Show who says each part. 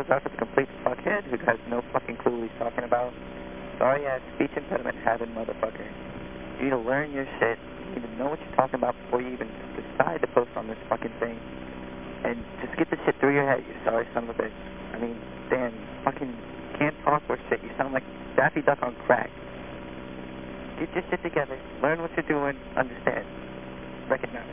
Speaker 1: goes off as a complete fuckhead who has no fucking clue what he's talking about. Sorry ass speech impediment having motherfucker. You need to learn your shit. You need to know what you're talking about before you even decide to post on this fucking thing. And just get the shit through your head, you sorry son of a bitch. I mean, damn, fucking can't talk or shit. You sound like Daffy Duck on crack. Get your shit together. Learn what you're doing. Understand. Recognize.